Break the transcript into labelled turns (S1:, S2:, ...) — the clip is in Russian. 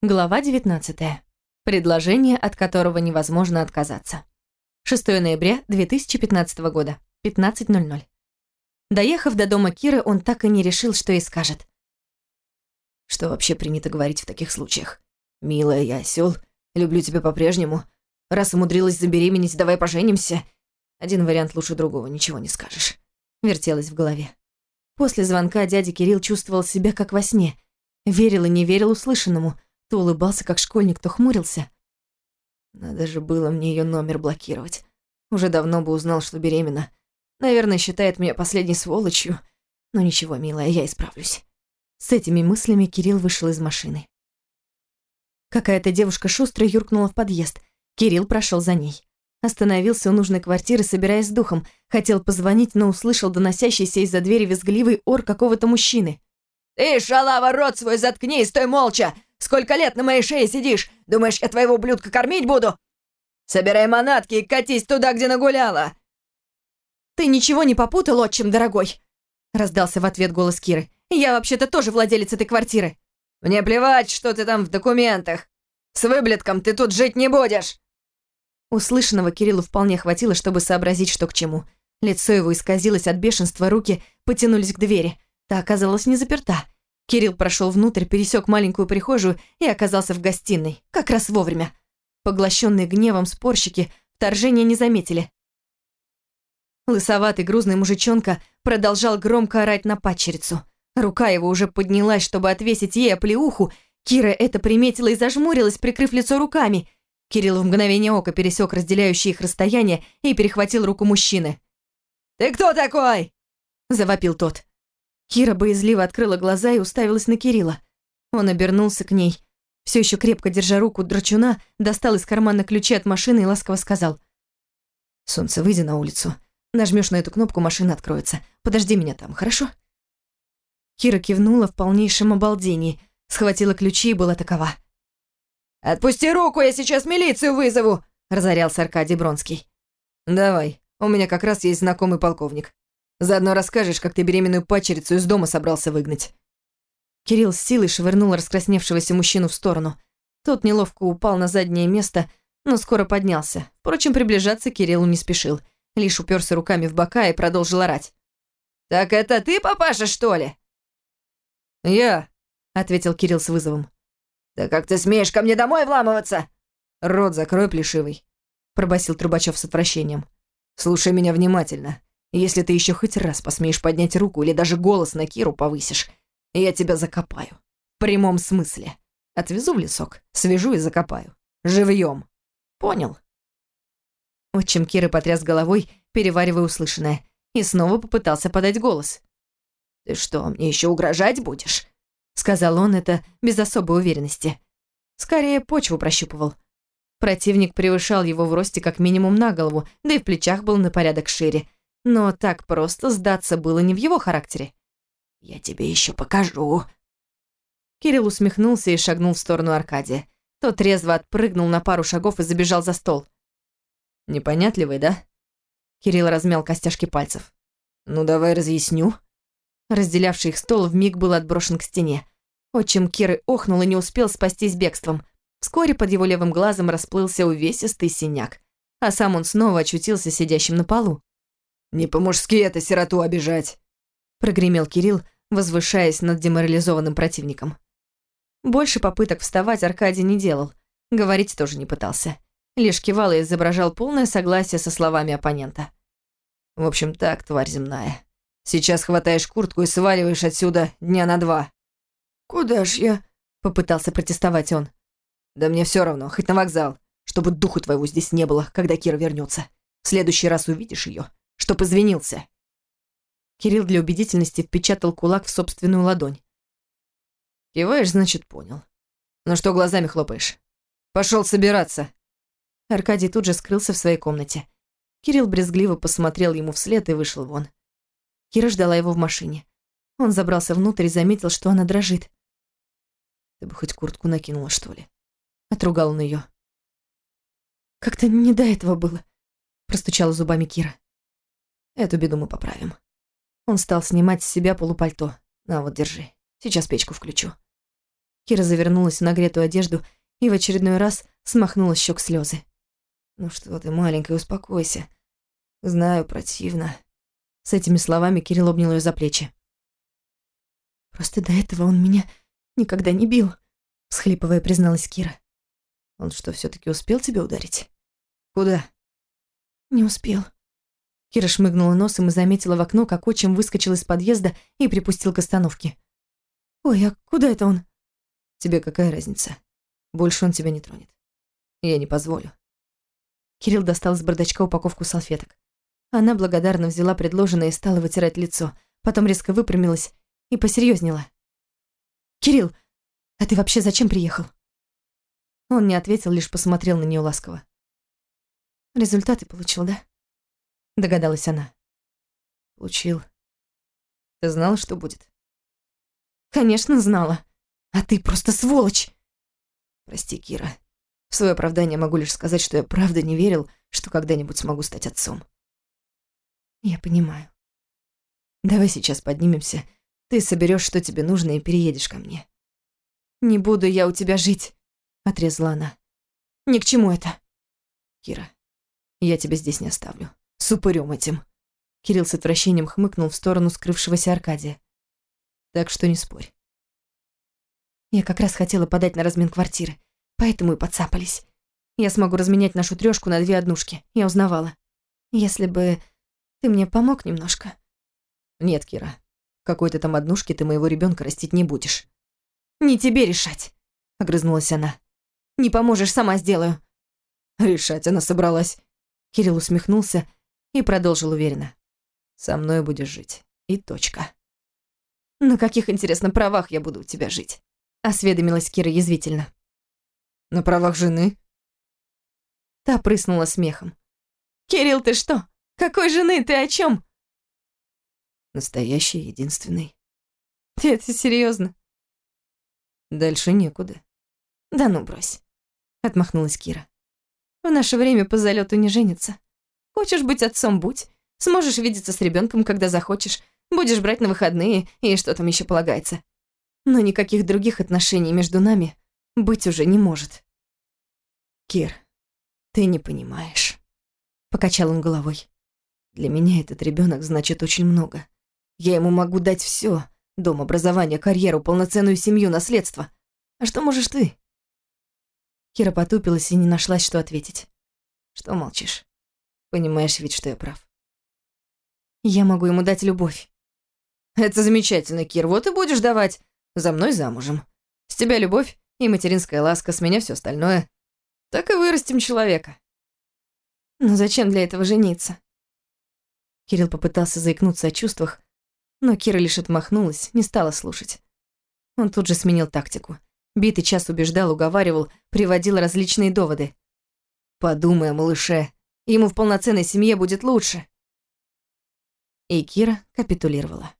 S1: Глава 19. Предложение, от которого невозможно отказаться. 6 ноября 2015 года, 15.00. Доехав до дома Киры, он так и не решил, что ей скажет.
S2: Что вообще принято говорить в таких случаях? «Милая, я осёл, люблю тебя по-прежнему. Раз умудрилась забеременеть, давай поженимся». Один вариант лучше другого, ничего не скажешь.
S1: Вертелась в голове. После звонка дядя Кирилл чувствовал себя как во сне. Верил и не верил услышанному – то улыбался, как школьник, то хмурился.
S2: Надо же было мне ее номер блокировать. Уже давно бы узнал, что беременна. Наверное, считает меня последней сволочью. Но ничего, милая, я исправлюсь.
S1: С этими мыслями Кирилл вышел из машины. Какая-то девушка шустро юркнула в подъезд. Кирилл прошел за ней. Остановился у нужной квартиры, собираясь с духом. Хотел позвонить, но услышал доносящийся из-за двери визгливый ор какого-то мужчины.
S3: «Ты, шалава, рот свой заткни и стой молча! Сколько лет на моей шее сидишь? Думаешь, я твоего блюдка кормить буду? Собирай манатки и катись туда, где нагуляла!»
S1: «Ты ничего не попутал, отчим дорогой?» Раздался в ответ голос Киры. «Я вообще-то тоже владелец этой квартиры».
S3: «Мне плевать, что ты там в документах. С выблетком ты тут жить не будешь!»
S1: Услышанного Кириллу вполне хватило, чтобы сообразить, что к чему. Лицо его исказилось от бешенства, руки потянулись к двери. Та оказалась не заперта. Кирилл прошел внутрь, пересек маленькую прихожую и оказался в гостиной, как раз вовремя. Поглощенные гневом спорщики вторжения не заметили. Лысоватый грузный мужичонка продолжал громко орать на падчерицу. Рука его уже поднялась, чтобы отвесить ей оплеуху. Кира это приметила и зажмурилась, прикрыв лицо руками. Кирилл в мгновение ока пересек разделяющие их расстояние и перехватил руку мужчины.
S3: «Ты кто такой?»
S1: – завопил тот. Кира боязливо открыла глаза и уставилась на Кирилла. Он обернулся к ней. Все еще крепко держа руку драчуна, достал из кармана ключи от машины и ласково сказал.
S2: «Солнце, выйди на улицу. Нажмешь на эту кнопку, машина откроется. Подожди меня там, хорошо?»
S1: Кира кивнула в полнейшем обалдении, схватила ключи и была такова.
S3: «Отпусти руку, я сейчас милицию вызову!» – разорялся Аркадий Бронский.
S2: «Давай, у меня как раз есть знакомый полковник. Заодно расскажешь, как ты беременную пачерицу из дома собрался выгнать».
S1: Кирилл с силой швырнул раскрасневшегося мужчину в сторону. Тот неловко упал на заднее место, но скоро поднялся. Впрочем, приближаться Кириллу не спешил. Лишь уперся руками в бока и продолжил орать.
S3: «Так это ты, папаша, что ли?»
S2: «Я», —
S1: ответил Кирилл с вызовом.
S3: «Да как ты смеешь ко мне домой вламываться?»
S2: «Рот закрой, плешивый», — пробасил Трубачев с отвращением. «Слушай меня внимательно. Если ты еще хоть раз посмеешь поднять руку или даже голос на Киру повысишь, я тебя закопаю. В прямом смысле. Отвезу в лесок, свяжу и закопаю. Живьем. Понял?»
S1: Отчим Киры потряс головой, переваривая услышанное, и снова попытался подать голос.
S3: «Ты что, мне еще угрожать будешь?»
S1: Сказал он это без особой уверенности. Скорее, почву прощупывал. Противник превышал его в росте как минимум на голову, да и в плечах был на порядок шире – но так просто сдаться было не в его характере.
S3: «Я тебе еще покажу».
S1: Кирилл усмехнулся и шагнул в сторону Аркадия. Тот резво отпрыгнул на пару шагов и забежал за стол.
S2: «Непонятливый, да?»
S1: Кирилл размял костяшки пальцев.
S2: «Ну, давай разъясню».
S1: Разделявший их стол вмиг был отброшен к стене. Отчим Киры охнул и не успел спастись бегством. Вскоре под его левым глазом расплылся увесистый синяк, а сам он снова очутился сидящим на полу.
S3: «Не по-мужски это сироту обижать», —
S1: прогремел Кирилл, возвышаясь над деморализованным противником. Больше попыток вставать Аркадий не делал, говорить тоже не пытался. Лишь кивал и изображал полное согласие со словами оппонента.
S2: «В общем так, тварь земная. Сейчас хватаешь куртку и сваливаешь отсюда дня на два».
S3: «Куда ж я?»
S1: — попытался протестовать он.
S2: «Да мне все равно, хоть на вокзал, чтобы духу твоего здесь не было, когда Кира вернется. В следующий раз увидишь ее, чтоб извинился».
S1: Кирилл для убедительности впечатал кулак в собственную ладонь.
S2: «Киваешь, значит, понял. Ну что глазами хлопаешь? Пошел собираться».
S1: Аркадий тут же скрылся в своей комнате. Кирилл брезгливо посмотрел ему вслед и вышел вон. Кира ждала его в машине. Он забрался внутрь и заметил, что она дрожит.
S2: «Ты бы хоть куртку накинула, что ли?»
S1: Отругал он ее. «Как-то не до этого было», — простучала зубами Кира.
S2: Эту беду мы поправим. Он стал снимать с себя полупальто. На вот, держи. Сейчас печку включу.
S1: Кира завернулась в нагретую одежду и в очередной раз смахнула щек слезы.
S2: «Ну что ты, маленькая, успокойся. Знаю, противно».
S1: С этими словами Кирилл обнял ее за плечи. «Просто до этого он меня никогда не бил», — всхлипывая призналась Кира.
S2: «Он что, все таки успел тебя ударить? Куда?»
S1: «Не успел». Кира шмыгнула носом и заметила в окно, как отчим выскочил из подъезда и припустил к остановке. «Ой, а куда это он?»
S2: «Тебе какая разница? Больше он тебя не тронет. Я не позволю».
S1: Кирилл достал из бардачка упаковку салфеток. Она благодарно взяла предложенное и стала вытирать лицо. Потом резко выпрямилась и посерьезнела. «Кирилл, а ты вообще зачем приехал?» Он не ответил, лишь посмотрел на нее ласково. «Результаты получил, да?» Догадалась она.
S2: «Получил. Ты знала, что будет?»
S1: «Конечно знала. А ты просто сволочь!»
S2: «Прости, Кира. В свое оправдание могу лишь сказать, что я правда не верил, что когда-нибудь смогу стать отцом».
S1: «Я понимаю.
S2: Давай сейчас поднимемся. Ты соберешь, что тебе нужно, и переедешь ко мне».
S1: «Не буду я у тебя жить», — отрезала она. «Ни к чему это».
S2: «Кира, я тебя здесь не оставлю. С упырём этим».
S1: Кирилл с отвращением хмыкнул в сторону скрывшегося Аркадия.
S2: «Так что не спорь».
S1: Я как раз хотела подать на размен квартиры, поэтому и подцапались. Я смогу разменять нашу трёшку на две однушки, я узнавала. Если бы ты мне помог немножко.
S2: Нет, Кира, какой-то там однушке ты моего ребенка растить не будешь.
S1: Не тебе решать, огрызнулась она. Не поможешь, сама сделаю.
S2: Решать она собралась.
S1: Кирилл усмехнулся и продолжил уверенно.
S2: Со мной будешь жить. И точка.
S1: На каких, интересно, правах я буду у тебя жить? Осведомилась Кира язвительно.
S2: На правах жены?
S1: Та прыснула смехом. «Кирилл, ты что? Какой жены? Ты о чем?
S2: Настоящий, единственный.
S1: Ты это серьезно?
S2: Дальше некуда.
S1: Да ну брось. Отмахнулась Кира. В наше время по залету не женится. Хочешь быть отцом – будь. Сможешь видеться с ребенком, когда захочешь. Будешь брать на выходные и что там еще полагается. Но никаких других отношений между нами быть уже не может.
S2: Кир, ты не понимаешь.
S1: Покачал он головой.
S2: Для меня этот ребенок значит очень много. Я ему могу дать все: дом, образование, карьеру, полноценную семью, наследство. А что можешь ты?
S1: Кира потупилась и не нашлась, что ответить.
S2: Что молчишь? Понимаешь ведь, что я прав.
S1: Я могу ему дать любовь.
S2: Это замечательно, Кир. Вот и будешь давать. За мной замужем. С тебя любовь и материнская ласка, с меня все остальное. Так и вырастим человека.
S1: Но зачем для этого жениться? Кирилл попытался заикнуться о чувствах, но Кира лишь отмахнулась, не стала слушать. Он тут же сменил тактику. Битый час убеждал, уговаривал, приводил различные доводы. «Подумай о малыше. Ему в полноценной семье будет лучше». И Кира капитулировала.